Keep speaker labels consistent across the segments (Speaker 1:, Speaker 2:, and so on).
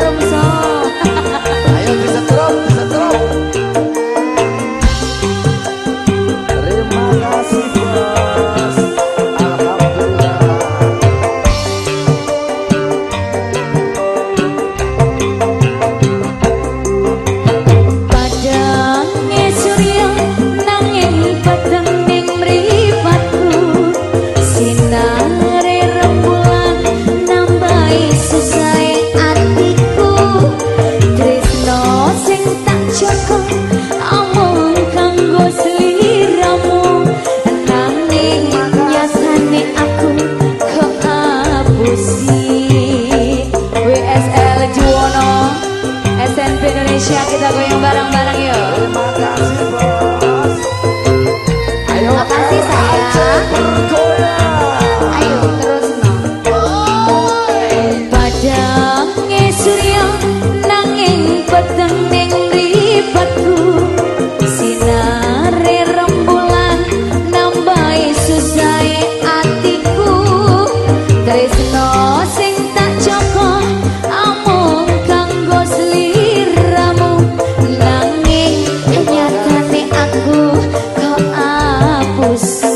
Speaker 1: 怎么走？sapos.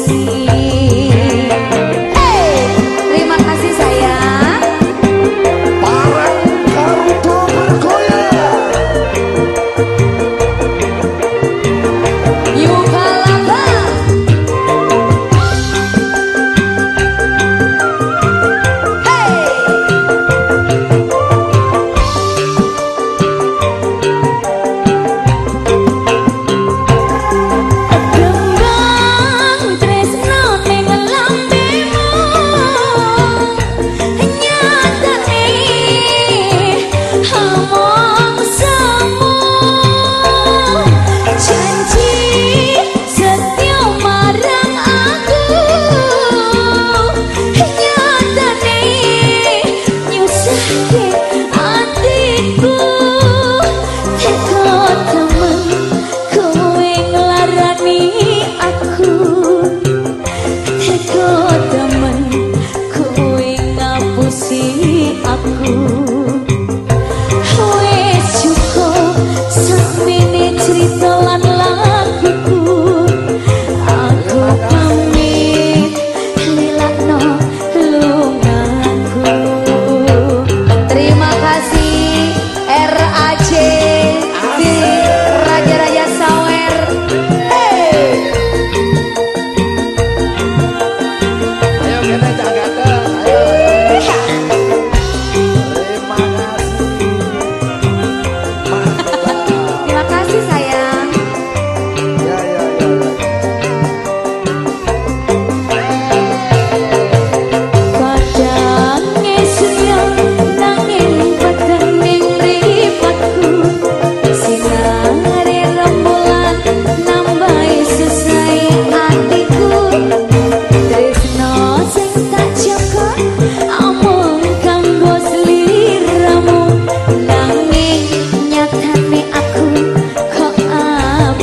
Speaker 1: aku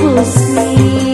Speaker 1: खुशी